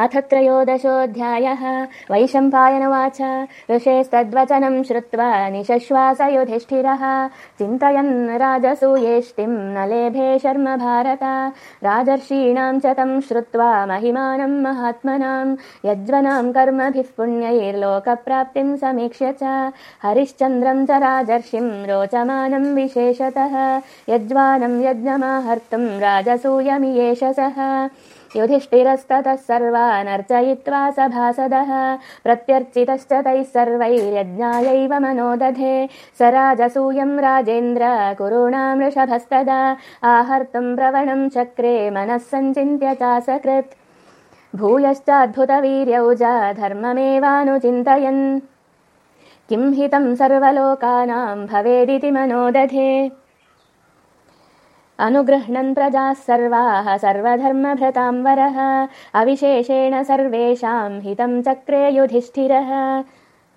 अथ त्रयोदशोऽध्यायः। वैशम्पायनवाच। ऋषेस्तद्वचनम् श्रुत्वा निशश्वास युधिष्ठिरः चिन्तयन् राजसूयेष्टिम् न लेभे शर्म भारत। राजर्षीणाम् च तम् श्रुत्वा महिमानम् महात्मनाम् यज्वनाम् कर्मभिः पुण्यैर्लोकप्राप्तिम् समीक्ष्य च। हरिश्चन्द्रम् च राजर्षिम् रोचमानम् विशेषतः। यज्वानम् यज्ञमाहर्तुम् राजसूयमियेष सः युधिष्ठिरस्ततः सर्वानर्चयित्वा सभासदः प्रत्यर्चितश्च तैः सर्वैर्यज्ञायैव मनोदधे। स राजसूयम् राजेन्द्र कुरूणामृषभस्तदा आहर्तुम् प्रवणम् चक्रे मनः सञ्चिन्त्य चासकृत्। भूयश्चाद्भुतवीर्यौजा धर्ममेवानुचिन्तयन्। किम् हितम् सर्वलोकानाम् भवेदिति मनोदधे अनुगृह्णन् प्रजाः सर्वाः सर्वधर्मभृताम् वरः अविशेषेण सर्वेषाम् हितम् चक्रे युधिष्ठिरः